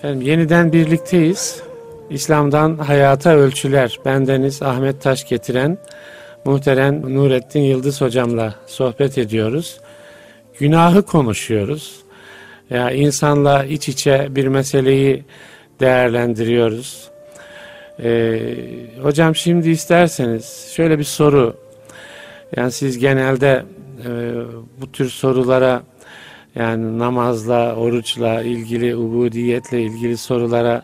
Efendim, yeniden birlikteyiz. İslam'dan Hayata Ölçüler. Bendeniz Ahmet Taş getiren muhterem Nurettin Yıldız hocamla sohbet ediyoruz. Günahı konuşuyoruz. Ya yani insanla iç içe bir meseleyi değerlendiriyoruz. Ee, hocam şimdi isterseniz şöyle bir soru. Yani siz genelde e, bu tür sorulara yani namazla, oruçla ilgili, ubudiyetle ilgili sorulara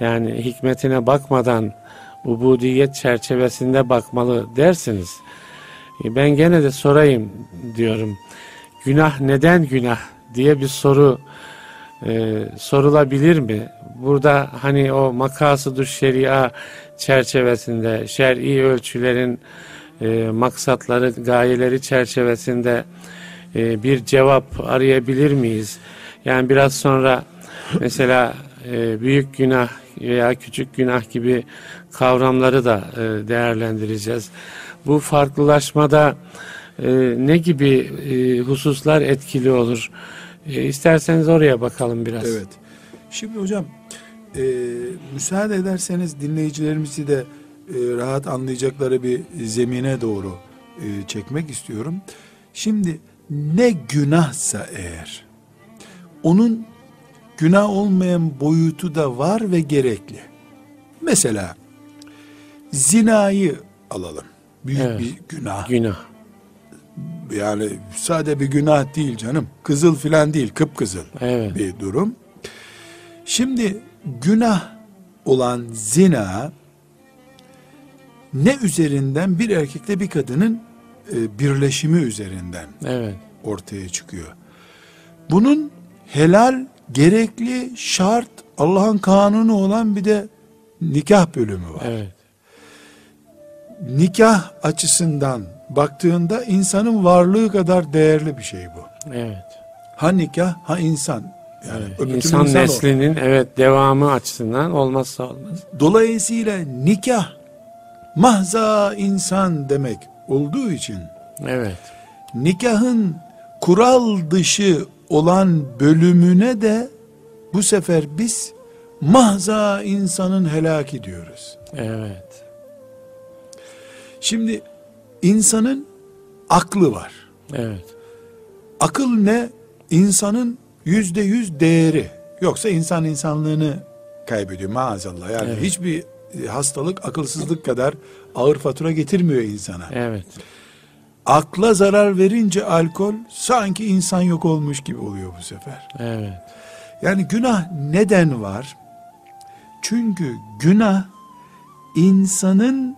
yani hikmetine bakmadan ubudiyet çerçevesinde bakmalı dersiniz. E, ben gene de sorayım diyorum. Günah neden günah diye bir soru e, sorulabilir mi? Burada hani o makasıdır şeria çerçevesinde, şer'i ölçülerin e, maksatları, gayeleri çerçevesinde e, bir cevap arayabilir miyiz? Yani biraz sonra mesela e, büyük günah veya küçük günah gibi kavramları da e, değerlendireceğiz. Bu farklılaşmada e, ne gibi hususlar etkili olur? E, isterseniz oraya bakalım biraz. Evet. Şimdi hocam müsaade ederseniz dinleyicilerimizi de rahat anlayacakları bir zemine doğru çekmek istiyorum. Şimdi ne günahsa eğer onun günah olmayan boyutu da var ve gerekli. Mesela zinayı alalım. Büyük Evet. bir günah. Günah. Yani sade bir günah değil canım. Kızıl filan değil, kıpkızıl Evet. bir durum. Şimdi günah olan zina ne üzerinden bir erkekle bir kadının e, birleşimi üzerinden Evet. ortaya çıkıyor. Bunun helal, gerekli, şart, Allah'ın kanunu olan bir de nikah bölümü var. Evet. Nikah açısından baktığında insanın varlığı kadar değerli bir şey bu. Evet. Ha nikah, ha insan. Yani Evet. İnsan insan o. neslinin evet devamı açısından olmazsa olmaz. Dolayısıyla nikah mahza insan demek olduğu için Evet. nikahın kural dışı olan bölümüne de bu sefer biz mahza insanın helaki diyoruz. Evet. Şimdi insanın aklı var. Evet. Akıl ne? İnsanın yüzde yüz değeri. Yoksa insan insanlığını kaybediyor maazallah. Yani Evet. hiçbir hastalık akılsızlık kadar ağır fatura getirmiyor insana. Evet. Akla zarar verince alkol sanki insan yok olmuş gibi oluyor bu sefer. Evet. Yani günah neden var? Çünkü günah insanın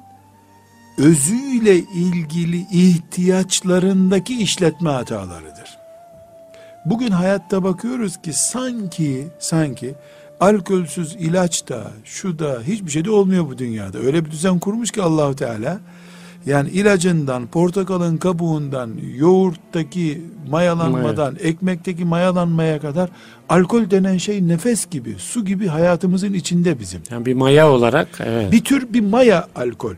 özüyle ilgili ihtiyaçlarındaki işletme hatalarıdır. Bugün hayatta bakıyoruz ki sanki sanki alkolsüz ilaç da şu da hiçbir şey de olmuyor bu dünyada. Öyle bir düzen kurmuş ki Allahu Teala yani ilacından, portakalın kabuğundan, yoğurttaki mayalanmadan, ekmekteki mayalanmaya kadar alkol denen şey nefes gibi, su gibi hayatımızın içinde bizim. Yani bir maya olarak evet. Bir tür bir maya alkol.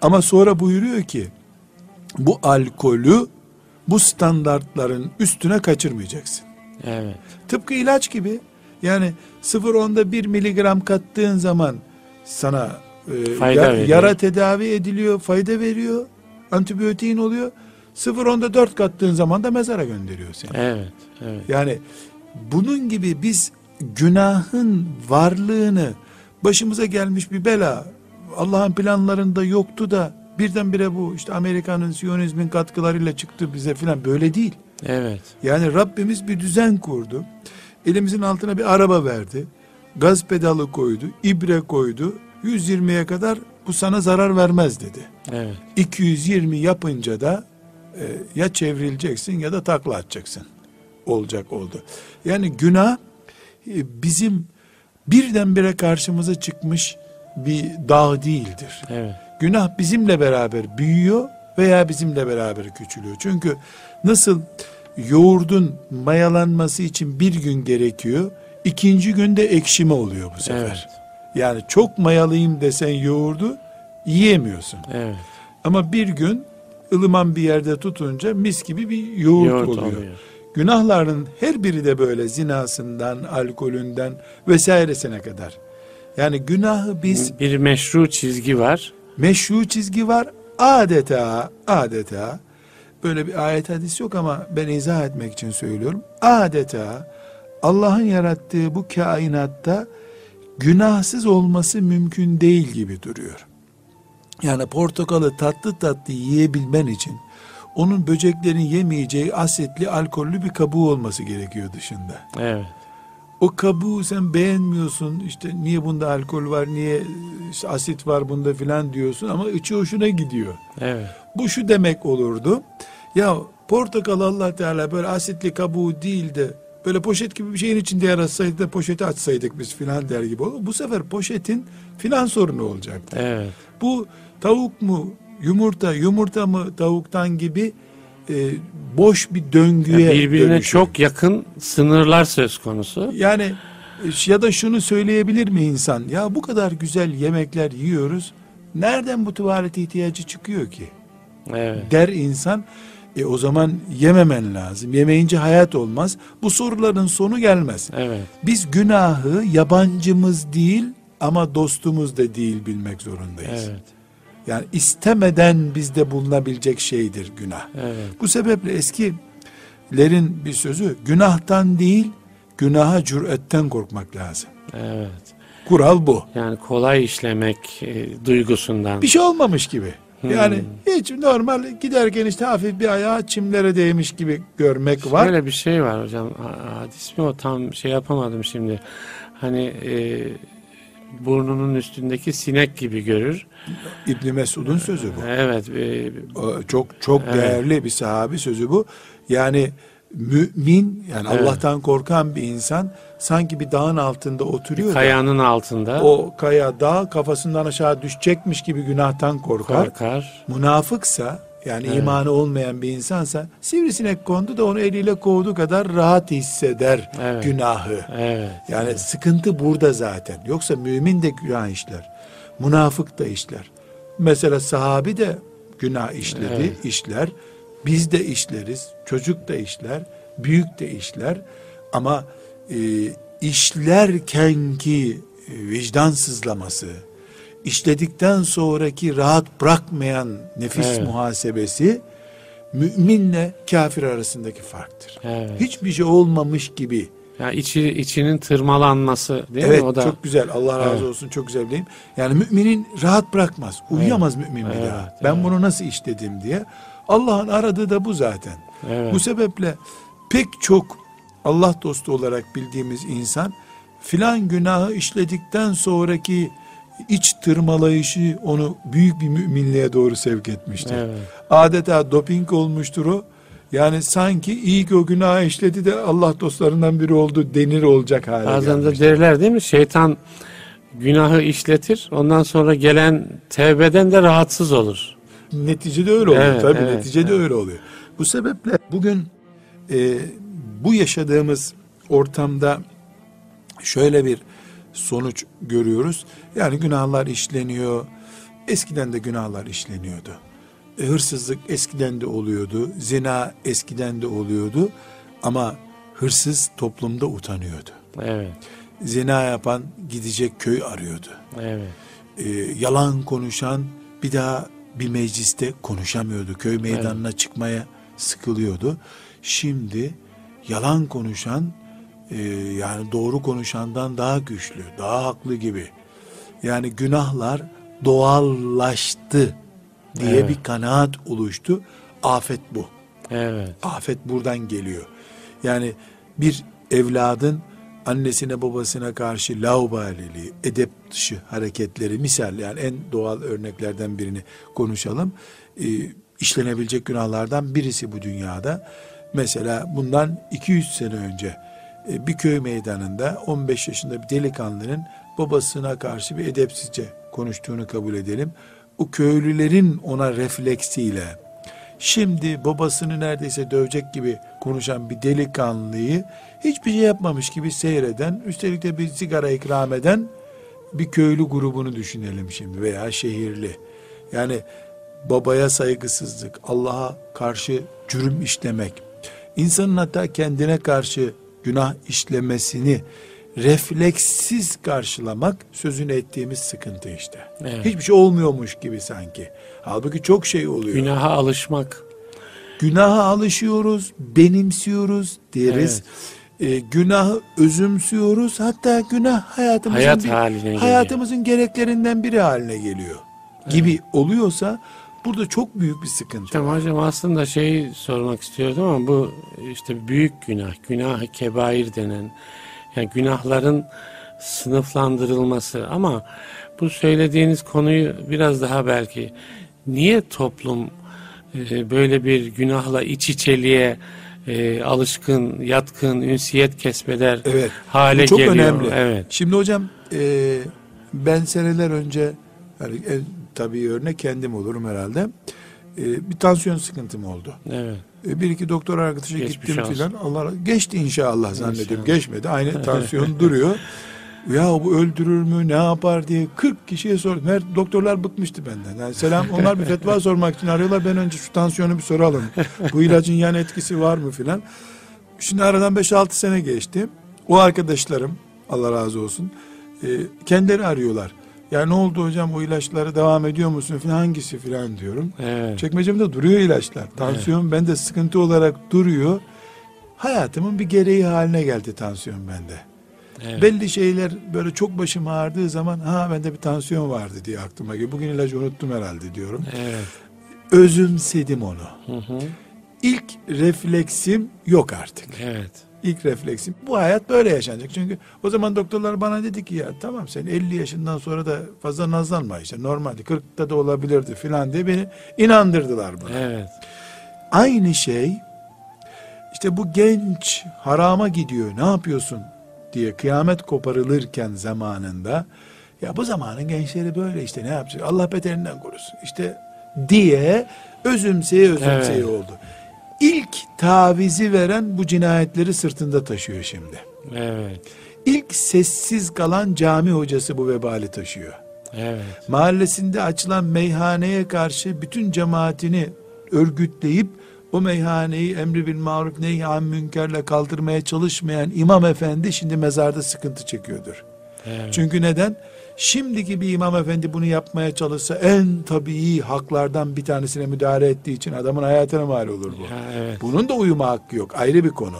Ama sonra buyuruyor ki bu alkolü bu standartların üstüne kaçırmayacaksın. Evet. Tıpkı ilaç gibi. Yani 0.10'da 1 miligram kattığın zaman sana e, Fayda ya- veriyor. yara tedavi ediliyor, fayda veriyor, antibiyotiğin oluyor. 0.10'da 4 kattığın zaman da mezara gönderiyor seni. Evet. Evet. Yani bunun gibi biz günahın varlığını başımıza gelmiş bir bela Allah'ın planlarında yoktu da birdenbire bu işte Amerika'nın Siyonizmin katkılarıyla çıktı bize filan böyle değil. Evet. Yani Rabbimiz bir düzen kurdu. Elimizin altına bir araba verdi. Gaz pedalı koydu, ibre koydu. 120'ye kadar bu sana zarar vermez dedi. Evet. 220 yapınca da e, ya çevrileceksin ya da takla atacaksın. Olacak oldu. Yani günah e, bizim birdenbire karşımıza çıkmış bir dağ değildir. Evet. Günah bizimle beraber büyüyor veya bizimle beraber küçülüyor. Çünkü nasıl yoğurdun mayalanması için bir gün gerekiyor, ikinci günde ekşime oluyor bu sefer. Evet. Yani çok mayalayayım desen yoğurdu yiyemiyorsun. Evet. Ama bir gün ılıman bir yerde tutunca mis gibi bir yoğurt, Yoğurt oluyor. oluyor. Günahların her biri de böyle zinasından, alkolünden vesairesine kadar. Yani günahı biz Bir meşru çizgi var. meşru çizgi var. Adeta, adeta böyle bir ayet hadis yok ama ben izah etmek için söylüyorum. Adeta Allah'ın yarattığı bu kainatta günahsız olması mümkün değil gibi duruyor. Yani portakalı tatlı tatlı yiyebilmen için onun böceklerin yemeyeceği asetli alkollü bir kabuğu olması gerekiyor dışında. Evet. O kabuğu sen beğenmiyorsun işte niye bunda alkol var niye işte asit var bunda filan diyorsun ama içi hoşuna gidiyor. Evet. Bu şu demek olurdu. Ya portakal Allah Teala böyle asitli kabuğu değil de böyle poşet gibi bir şeyin içinde yaratsaydı da poşeti açsaydık biz filan der gibi olur. Bu sefer poşetin filan sorunu olacaktı. Evet. Bu tavuk mu yumurta yumurta mı tavuktan gibi e, boş bir döngüye Birbirine dönüşüyor. çok yakın sınırlar söz konusu. Yani e, ya da şunu söyleyebilir mi insan? Ya bu kadar güzel yemekler yiyoruz. Nereden bu tuvalet ihtiyacı çıkıyor ki? Evet. Der insan. E o zaman yememen lazım. Yemeyince hayat olmaz. Bu soruların sonu gelmez. Evet. Biz günahı yabancımız değil ama dostumuz da değil bilmek zorundayız. Evet. Yani istemeden bizde bulunabilecek şeydir günah. Evet. Bu sebeple eskilerin bir sözü günahtan değil günaha cüretten korkmak lazım. Evet. Kural bu. Yani kolay işlemek e, duygusundan. Bir şey olmamış gibi. Hmm. Yani hiç normal giderken işte hafif bir ayağı çimlere değmiş gibi görmek var. Böyle bir şey var hocam. Ha- Hadis mi o tam şey yapamadım şimdi. Hani e, burnunun üstündeki sinek gibi görür. İbn Mesud'un sözü bu. Evet. e, Çok çok Evet. değerli bir sahabi sözü bu. Yani mümin yani Evet. Allah'tan korkan bir insan sanki bir dağın altında oturuyor da kayanın altında o kaya dağ kafasından aşağı düşecekmiş gibi günahtan korkar. korkar. Münafıksa yani Evet. imanı olmayan bir insansa sivrisinek kondu da onu eliyle kovduğu kadar rahat hisseder Evet. günahı. Evet. Yani sıkıntı burada zaten. Yoksa mümin de günah işler. Münafık da işler. Mesela sahabi de günah işledi, Evet. işler. Biz de işleriz. Çocuk da işler. Büyük de işler. Ama e, işlerken ki vicdan sızlaması, işledikten sonraki rahat bırakmayan nefis Evet. muhasebesi müminle kafir arasındaki farktır. Evet. Hiçbir şey olmamış gibi Yani içi, içinin tırmalanması değil evet mi? O da çok güzel. Allah razı Evet. olsun. Çok güzel bileyim. Yani müminin rahat bırakmaz. Uyuyamaz mümin bir Evet, daha. Ben evet. bunu nasıl işledim diye. Allah'ın aradığı da bu zaten. evet. Bu sebeple pek çok Allah dostu olarak bildiğimiz insan filan günahı işledikten sonraki iç tırmalayışı onu büyük bir müminliğe doğru sevk etmiştir. Evet. Adeta doping olmuştur o. Yani sanki iyi ki o günahı işledi de Allah dostlarından biri oldu denir olacak hale Bazen de derler değil mi? Şeytan günahı işletir. Ondan sonra gelen tevbeden de rahatsız olur. Neticede öyle oluyor. Evet, Tabii evet, neticede evet. öyle oluyor. Bu sebeple bugün e, bu yaşadığımız ortamda şöyle bir sonuç görüyoruz. Yani günahlar işleniyor. Eskiden de günahlar işleniyordu. E, hırsızlık eskiden de oluyordu. Zina eskiden de oluyordu. Ama hırsız toplumda utanıyordu. Evet. Zina yapan gidecek köy arıyordu. Evet. e, yalan konuşan bir daha bir mecliste konuşamıyordu. Köy meydanına çıkmaya sıkılıyordu. Şimdi yalan konuşan e, yani doğru konuşandan daha güçlü, daha haklı gibi. Yani günahlar doğallaştı diye Evet. bir kanaat oluştu. Afet bu. Evet. Afet buradan geliyor. Yani bir evladın annesine babasına karşı laubaliliği, edep dışı hareketleri misal yani en doğal örneklerden birini konuşalım. Ee, işlenebilecek günahlardan birisi bu dünyada. Mesela bundan 200 sene önce bir köy meydanında 15 yaşında bir delikanlının babasına karşı bir edepsizce konuştuğunu kabul edelim. O köylülerin ona refleksiyle Şimdi babasını neredeyse dövecek gibi konuşan bir delikanlıyı hiçbir şey yapmamış gibi seyreden, üstelik de bir sigara ikram eden bir köylü grubunu düşünelim şimdi veya şehirli. Yani babaya saygısızlık, Allah'a karşı cürüm işlemek, insanın hatta kendine karşı günah işlemesini refleksiz karşılamak sözünü ettiğimiz sıkıntı işte. Evet. Hiçbir şey olmuyormuş gibi sanki. Halbuki çok şey oluyor. Günaha alışmak. Günaha alışıyoruz, benimsiyoruz deriz. E, günahı özümsüyoruz. Hatta günah hayatımızın Hayat bir- haline geliyor. hayatımızın gereklerinden biri haline geliyor. Gibi oluyorsa burada çok büyük bir sıkıntı. Tamam hocam aslında şeyi sormak istiyordum ama bu işte büyük günah, günah kebair denen yani günahların sınıflandırılması ama bu söylediğiniz konuyu biraz daha belki niye toplum e, böyle bir günahla iç içeliğe e, alışkın, yatkın, ünsiyet kesbeder Evet. hale Bu çok geliyor. önemli. Evet. Şimdi hocam e, ben seneler önce yani tabii örnek kendim olurum herhalde. E, bir tansiyon sıkıntım oldu. Evet. E, bir iki doktor arkadaşa Geçmiş gittim filan. Allah geçti inşallah zannediyorum. İnşallah. Geçmedi. Aynı tansiyon duruyor. Ya bu öldürür mü ne yapar diye 40 kişiye sordum. Her doktorlar bıkmıştı benden. Yani selam onlar bir fetva sormak için arıyorlar. Ben önce şu tansiyonu bir soralım. Bu ilacın yan etkisi var mı filan. Şimdi aradan 5-6 sene geçti. O arkadaşlarım Allah razı olsun e, kendileri arıyorlar. Ya ne oldu hocam o ilaçlara devam ediyor musun filan hangisi filan diyorum. Evet. Çekmecemde duruyor ilaçlar. Tansiyon bende sıkıntı olarak duruyor. Hayatımın bir gereği haline geldi tansiyon bende. Evet. Belli şeyler böyle çok başım ağrıdığı zaman ha bende bir tansiyon vardı diye aklıma geliyor. Bugün ilacı unuttum herhalde diyorum. Evet. Özümsedim onu. Hı hı. İlk refleksim yok artık. Evet. İlk refleksim bu hayat böyle yaşanacak. Çünkü o zaman doktorlar bana dedi ki ya tamam sen 50 yaşından sonra da fazla nazlanma işte normalde 40'ta da olabilirdi filan diye beni inandırdılar buna. Evet. Aynı şey işte bu genç harama gidiyor ne yapıyorsun diye kıyamet koparılırken zamanında ya bu zamanın gençleri böyle işte ne yapacak Allah beterinden korusun işte diye özümseye özümseye Evet. oldu. İlk tavizi veren bu cinayetleri sırtında taşıyor şimdi. Evet. İlk sessiz kalan cami hocası bu vebali taşıyor. Evet. Mahallesinde açılan meyhaneye karşı bütün cemaatini örgütleyip o meyhaneyi emri bil maruf neyhan münkerle kaldırmaya çalışmayan imam efendi şimdi mezarda sıkıntı çekiyordur. Evet. Çünkü neden? Şimdiki bir imam efendi bunu yapmaya çalışsa en tabii haklardan bir tanesine müdahale ettiği için adamın hayatına mal olur bu. Ya, evet. Bunun da uyuma hakkı yok. Ayrı bir konu.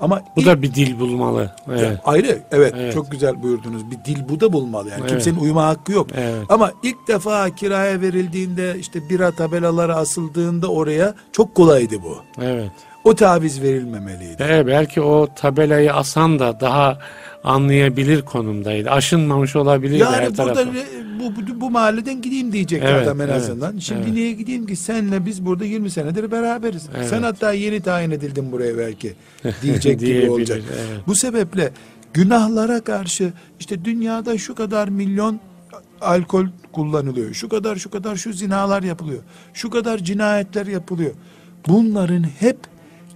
Ama Bu ilk- da bir dil bulmalı. ya Evet. ayrı evet, Evet. çok güzel buyurdunuz. Bir dil bu da bulmalı yani. Evet. Kimsenin uyuma hakkı yok. Evet. Ama ilk defa kiraya verildiğinde işte bira tabelaları asıldığında oraya çok kolaydı bu. Evet. O taviz verilmemeliydi. Evet, belki o tabelayı asan da daha anlayabilir konumdaydı. Aşınmamış olabilir Yani her burada tarafı. re- bu, bu, bu mahalleden gideyim diyecek Evet, adam en evet, azından. Şimdi evet. niye gideyim ki senle biz burada 20 senedir beraberiz. Evet. Sen hatta yeni tayin edildin buraya belki diyecek gibi olacak. evet. Bu sebeple günahlara karşı işte dünyada şu kadar milyon alkol kullanılıyor. Şu kadar şu kadar şu zinalar yapılıyor. Şu kadar cinayetler yapılıyor. Bunların hep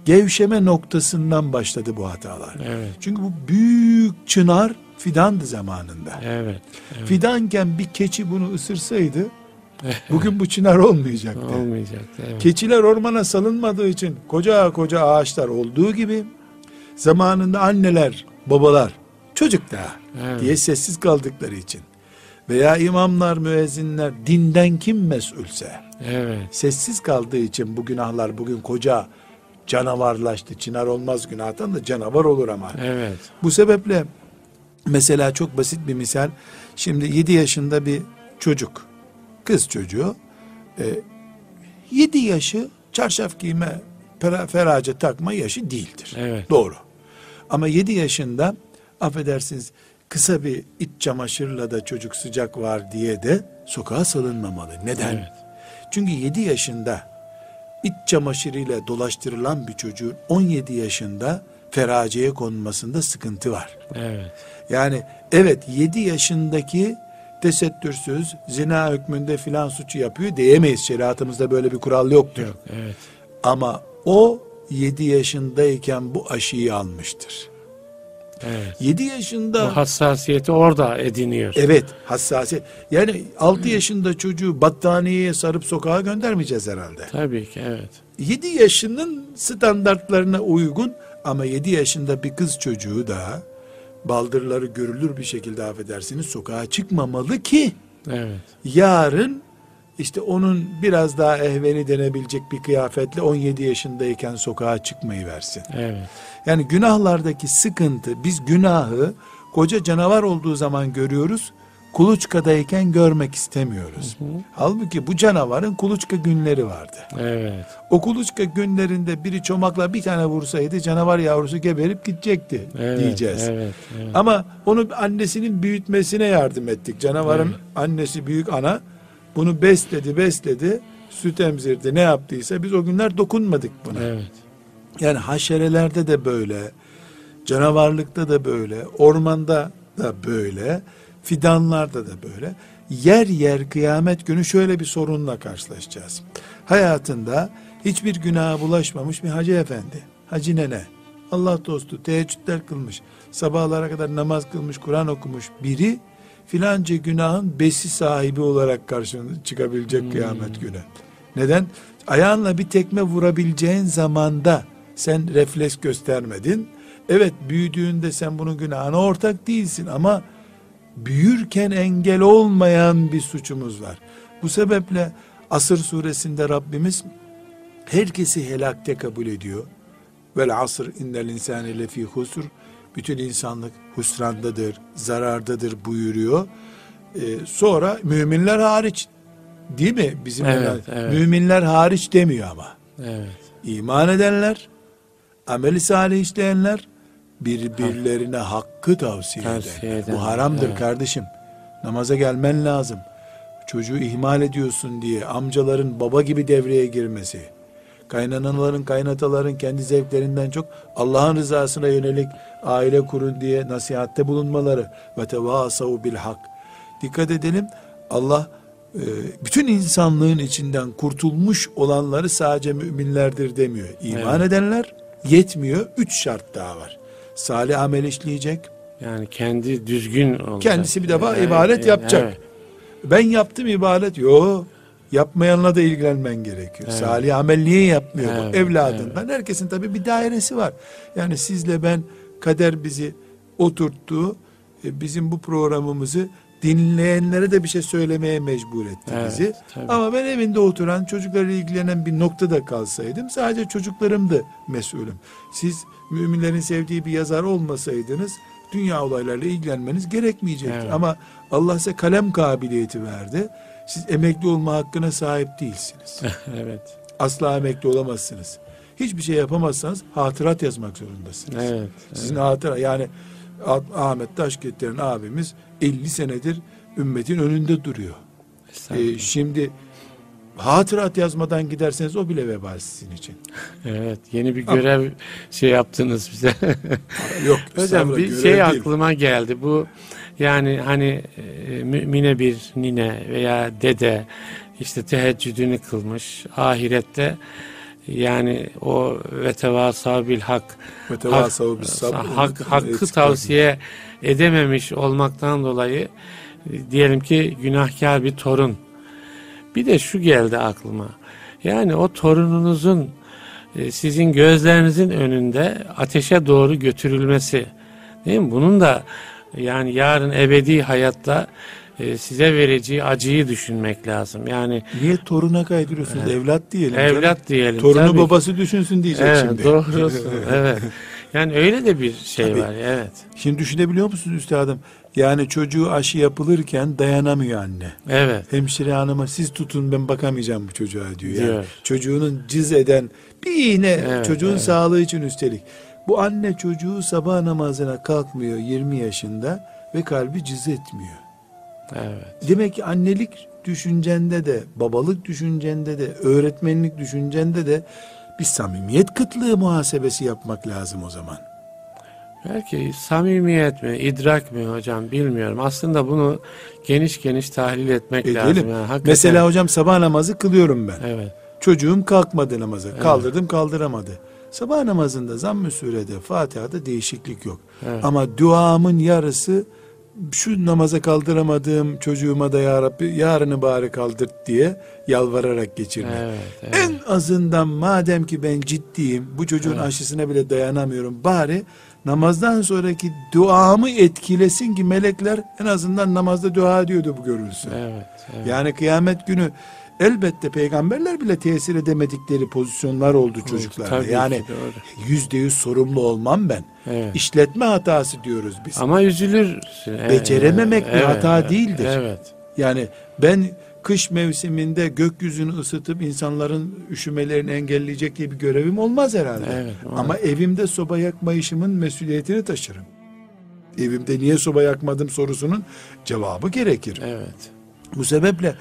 gevşeme noktasından başladı bu hatalar. Evet. Çünkü bu büyük çınar fidandı zamanında. Evet. evet. Fidanken bir keçi bunu ısırsaydı bugün bu çınar olmayacaktı. Olmayacaktı. Evet. Keçiler ormana salınmadığı için koca koca ağaçlar olduğu gibi zamanında anneler, babalar çocuk da Evet. diye sessiz kaldıkları için veya imamlar, müezzinler dinden kim mesulse Evet. sessiz kaldığı için bu günahlar bugün koca canavarlaştı. Çınar olmaz günahtan da canavar olur ama. Evet. Bu sebeple mesela çok basit bir misal. Şimdi 7 yaşında bir çocuk, kız çocuğu, 7 yaşı çarşaf giyme, ferace takma yaşı değildir. Evet. Doğru. Ama 7 yaşında affedersiniz kısa bir iç çamaşırla da çocuk sıcak var diye de sokağa salınmamalı. Neden? Evet. Çünkü 7 yaşında iç çamaşırıyla dolaştırılan bir çocuğun 17 yaşında feraceye konulmasında sıkıntı var. Evet. Yani evet 7 yaşındaki tesettürsüz zina hükmünde filan suçu yapıyor diyemeyiz. Şeriatımızda böyle bir kural yoktur. Yok. Evet. Ama o 7 yaşındayken bu aşıyı almıştır. Evet. 7 Bu yaşında hassasiyeti orada ediniyor. evet hassasiyet. Yani 6 yaşında çocuğu battaniyeye sarıp sokağa göndermeyeceğiz herhalde. Tabii ki evet. 7 yaşının standartlarına uygun ama 7 yaşında bir kız çocuğu da baldırları görülür bir şekilde affedersiniz sokağa çıkmamalı ki Evet. yarın işte onun biraz daha ehveni denebilecek bir kıyafetle 17 yaşındayken sokağa çıkmayı versin. Evet. Yani günahlardaki sıkıntı biz günahı koca canavar olduğu zaman görüyoruz. Kuluçkadayken görmek istemiyoruz. Halbuki bu canavarın kuluçka günleri vardı. Evet. O kuluçka günlerinde biri çomakla bir tane vursaydı canavar yavrusu geberip gidecekti Evet. diyeceğiz. Evet. evet. Ama onu annesinin büyütmesine yardım ettik. Canavarın annesi büyük ana bunu besledi besledi süt emzirdi ne yaptıysa biz o günler dokunmadık buna. Evet. Yani haşerelerde de böyle, canavarlıkta da böyle, ormanda da böyle, fidanlarda da böyle. Yer yer kıyamet günü şöyle bir sorunla karşılaşacağız. Hayatında hiçbir günaha bulaşmamış bir hacı efendi, hacı nene, Allah dostu, teheccüdler kılmış, sabahlara kadar namaz kılmış, Kur'an okumuş biri filanca günahın besi sahibi olarak karşına çıkabilecek kıyamet günü. Neden? Ayağınla bir tekme vurabileceğin zamanda sen refleks göstermedin. Evet büyüdüğünde sen bunun günahına ortak değilsin ama büyürken engel olmayan bir suçumuz var. Bu sebeple Asır suresinde Rabbimiz herkesi helakte kabul ediyor. Vel asr innel insane lefî husr. Bütün insanlık husrandadır, zarardadır buyuruyor. Ee, sonra müminler hariç değil mi? Bizim Evet, evet. müminler hariç demiyor ama. Evet. İman edenler, ameli salih işleyenler, birbirlerine hakkı tavsiye, Tavsiye edenler. Bu edenler, haramdır evet. kardeşim. Namaza gelmen lazım. Çocuğu ihmal ediyorsun diye amcaların baba gibi devreye girmesi, kaynanaların, kaynataların kendi zevklerinden çok Allah'ın rızasına yönelik aile kurun diye nasihatte bulunmaları ve tevasav bil hak. Dikkat edelim Allah e, bütün insanlığın içinden kurtulmuş olanları sadece müminlerdir demiyor. İman Evet. edenler yetmiyor. Üç şart daha var. Salih amel işleyecek. Yani kendi düzgün olacak. Kendisi bir defa Evet, ibadet evet, yapacak. evet. Ben yaptım ibadet. Yo. Yapmayanla da ilgilenmen gerekiyor. Evet. Salih amel niye yapmıyor? bu? Evet, Evladından. Herkesin tabii bir dairesi var. Yani sizle ben kader bizi oturttu. E, Bizim bu programımızı dinleyenlere de bir şey söylemeye mecbur etti Evet, bizi. tabii. Ama ben evinde oturan çocuklarla ilgilenen bir noktada kalsaydım sadece çocuklarımdı mesulüm. Siz müminlerin sevdiği bir yazar olmasaydınız dünya olaylarıyla ilgilenmeniz gerekmeyecekti. Evet. Ama Allah size kalem kabiliyeti verdi. Siz emekli olma hakkına sahip değilsiniz. evet. Asla emekli olamazsınız. Hiçbir şey yapamazsanız hatırat yazmak zorundasınız. Evet. Sizin hatıra yani Ah- Ahmet Taşketler'in abimiz 50 senedir ümmetin önünde duruyor. Ee, şimdi hatırat yazmadan giderseniz o bile vebal sizin için. Evet. Yeni bir görev şey yaptınız bize. Yok Hocam bir şey değil. aklıma geldi. Bu yani hani e, mümine bir nine veya dede işte teheccüdünü kılmış. Ahirette yani o ve tevasav bil hak hak, hakkı tavsiye edememiş olmaktan dolayı e, diyelim ki günahkar bir torun. Bir de şu geldi aklıma. Yani o torununuzun e, sizin gözlerinizin önünde ateşe doğru götürülmesi. Değil mi? Bunun da yani yarın ebedi hayatta e, size vereceği acıyı düşünmek lazım. Yani Niye toruna kaydırıyorsunuz? Evlat diyelim. canım. evlat diyelim. Torunu tabii. babası düşünsün diyecek Evet, şimdi. doğrusun. evet. Yani öyle de bir şey Tabii. var. Evet. Şimdi düşünebiliyor musunuz üstadım? Yani çocuğu aşı yapılırken dayanamıyor anne. Evet. Hemşire hanıma siz tutun ben bakamayacağım bu çocuğa diyor. Yani Diyor. çocuğunun cız eden bir iğne Evet, çocuğun evet. sağlığı için üstelik. Bu anne çocuğu sabah namazına kalkmıyor 20 yaşında ve kalbi cız etmiyor. Evet. Demek ki annelik düşüncende de, babalık düşüncende de, öğretmenlik düşüncende de bir samimiyet kıtlığı muhasebesi yapmak lazım o zaman. Belki samimiyet mi, idrak mi hocam bilmiyorum. Aslında bunu geniş geniş tahlil etmek lazım. Edelim. Yani hakikaten- Mesela hocam sabah namazı kılıyorum ben. Evet. Çocuğum kalkmadı namaza. Kaldırdım kaldıramadı. Sabah namazında zamm-ı surede Fatiha'da değişiklik yok. Evet. Ama duamın yarısı şu namaza kaldıramadığım çocuğuma da ya Rabbi yarını bari kaldırt diye yalvararak geçirmek. Evet, evet. En azından madem ki ben ciddiyim, bu çocuğun Evet. aşısına bile dayanamıyorum. Bari namazdan sonraki duamı etkilesin ki melekler en azından namazda dua ediyordu bu görülsün. Evet, evet. Yani kıyamet günü elbette peygamberler bile tesir edemedikleri pozisyonlar oldu çocuklara. Tabii ki, yani yüzde yüz sorumlu olmam ben. Evet. İşletme hatası diyoruz biz. Ama. Evet, Becerememek bir hata evet, değildir. Evet. Yani ben kış mevsiminde gökyüzünü ısıtıp insanların üşümelerini engelleyecek diye bir görevim olmaz herhalde. Evet, Ama evimde soba yakma işimin mesuliyetini taşırım. Evimde niye soba yakmadım sorusunun cevabı gerekir. Evet. Bu sebeple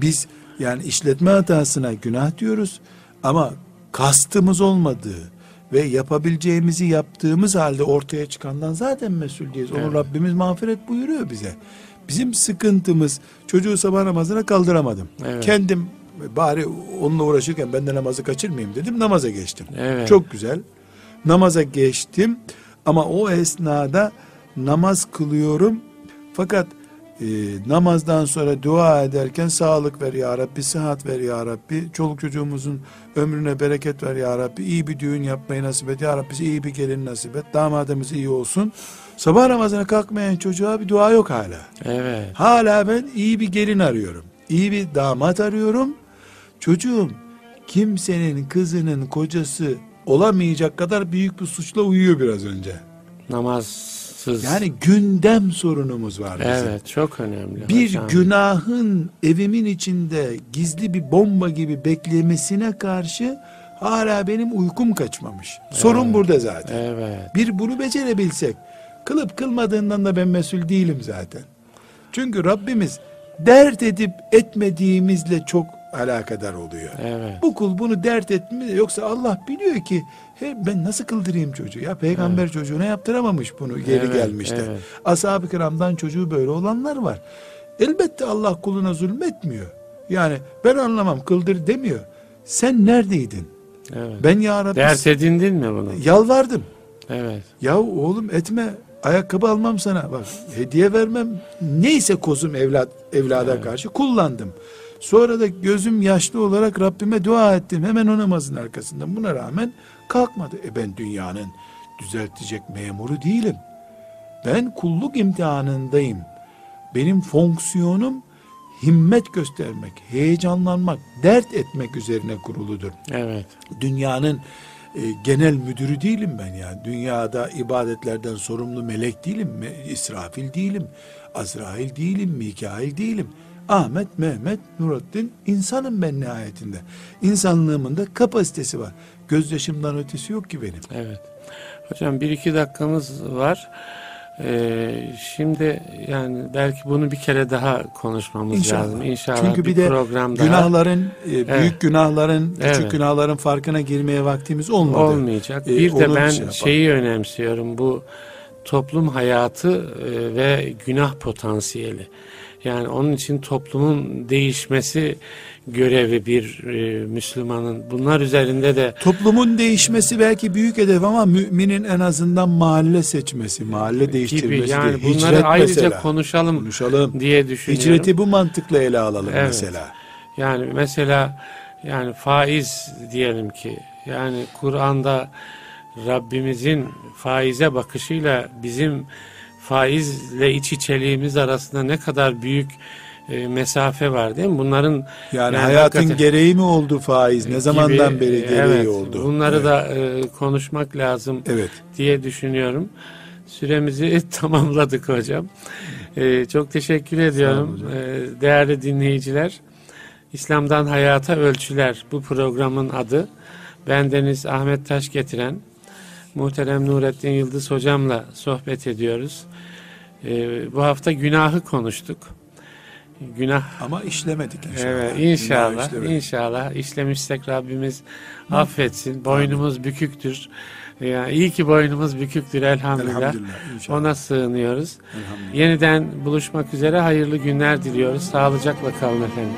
biz yani işletme hatasına günah diyoruz ama kastımız olmadığı ve yapabileceğimizi yaptığımız halde ortaya çıkandan zaten mesul değiliz. Onu Evet. Rabbimiz mağfiret buyuruyor bize. Bizim sıkıntımız çocuğu sabah namazına kaldıramadım. Evet. Kendim bari onunla uğraşırken ben de namazı kaçırmayayım dedim namaza geçtim. Evet. Çok güzel. Namaza geçtim ama o esnada namaz kılıyorum. Fakat e, namazdan sonra dua ederken sağlık ver ya Rabbi, sıhhat ver ya Rabbi, çoluk çocuğumuzun ömrüne bereket ver ya Rabbi, iyi bir düğün yapmayı nasip et ya Rabbi, iyi bir gelin nasip et, damadımız iyi olsun. Sabah namazına kalkmayan çocuğa bir dua yok hala. Evet. Hala ben iyi bir gelin arıyorum. İyi bir damat arıyorum. Çocuğum kimsenin kızının kocası olamayacak kadar büyük bir suçla uyuyor biraz önce. Namazsız. Yani gündem sorunumuz var bizim. Evet, çok önemli. Bir hocam. günahın evimin içinde gizli bir bomba gibi beklemesine karşı hala benim uykum kaçmamış. Sorun Evet. burada zaten. Evet. Bir bunu becerebilsek, kılıp kılmadığından da ben mesul değilim zaten. Çünkü Rabbimiz dert edip etmediğimizle çok alakadar oluyor. Evet. Bu kul bunu dert etmiyor. Yoksa Allah biliyor ki he, ben nasıl kıldırayım çocuğu? Ya peygamber çocuğuna yaptıramamış bunu geri Evet, gelmişte. evet. Ashab-ı kiramdan çocuğu böyle olanlar var. Elbette Allah kuluna zulmetmiyor. Yani ben anlamam kıldır demiyor. Sen neredeydin? Evet. Ben ya Rabbi Dert edindin mi bunu? yalvardım. Evet. Ya oğlum etme ayakkabı almam sana bak hediye vermem neyse kozum evlat evlada Evet. karşı kullandım. Sonra da gözüm yaşlı olarak Rabbime dua ettim hemen o namazın arkasından buna rağmen kalkmadı. E ben dünyanın düzeltecek memuru değilim. Ben kulluk imtihanındayım. Benim fonksiyonum himmet göstermek, heyecanlanmak, dert etmek üzerine kuruludur Evet. dünyanın e, genel müdürü değilim ben yani. Dünyada ibadetlerden sorumlu melek değilim. İsrafil değilim. Azrail değilim. Mikail değilim. Ahmet, Mehmet, Nurattin insanım ben nihayetinde. İnsanlığımın da kapasitesi var. Gözyaşımdan ötesi yok ki benim. Evet. Hocam bir iki dakikamız var. Ee, şimdi yani belki bunu bir kere daha konuşmamız İnşallah. lazım. İnşallah Çünkü bir de program daha Günahların, e, büyük günahların, küçük Evet. günahların farkına girmeye vaktimiz olmadı. olmayacak. Ee, bir de olur ben şey yapalım. şeyi önemsiyorum. Bu toplum hayatı e, ve günah potansiyeli. Yani onun için toplumun değişmesi görevi bir e, Müslümanın. Bunlar üzerinde de Toplumun değişmesi belki büyük hedef ama müminin en azından mahalle seçmesi, mahalle değiştirmesi gibi yani değil. bunları Hicret ayrıca mesela. konuşalım Konuşalım. diye düşünüyorum. Hicreti bu mantıkla ele alalım Evet. mesela. Yani mesela yani faiz diyelim ki yani Kur'an'da Rabbimizin faize bakışıyla bizim faizle iç içeliğimiz arasında ne kadar büyük e, mesafe var değil mi? Bunların Yani, Yani hayatın gereği mi oldu faiz? Ne zamandan gibi, beri e, gereği evet, oldu? Bunları evet. da e, konuşmak lazım Evet. diye düşünüyorum. Süremizi tamamladık hocam. Ee, çok teşekkür ediyorum. Ee, değerli dinleyiciler, İslam'dan Hayata Ölçüler bu programın adı. Bendeniz Ahmet Taş getiren muhterem Nurettin Yıldız hocamla sohbet ediyoruz. Ee, bu hafta günahı konuştuk. Günah Ama işlemedik inşallah. Evet Günah inşallah işlemedik. inşallah işlemişsek Rabbimiz affetsin. Boynumuz büküktür. Ya iyi ki boynumuz büküktür elhamdülillah. Elhamdülillah. inşallah. Ona sığınıyoruz. Elhamdülillah. Yeniden buluşmak üzere hayırlı günler diliyoruz. Sağlıcakla kalın efendim.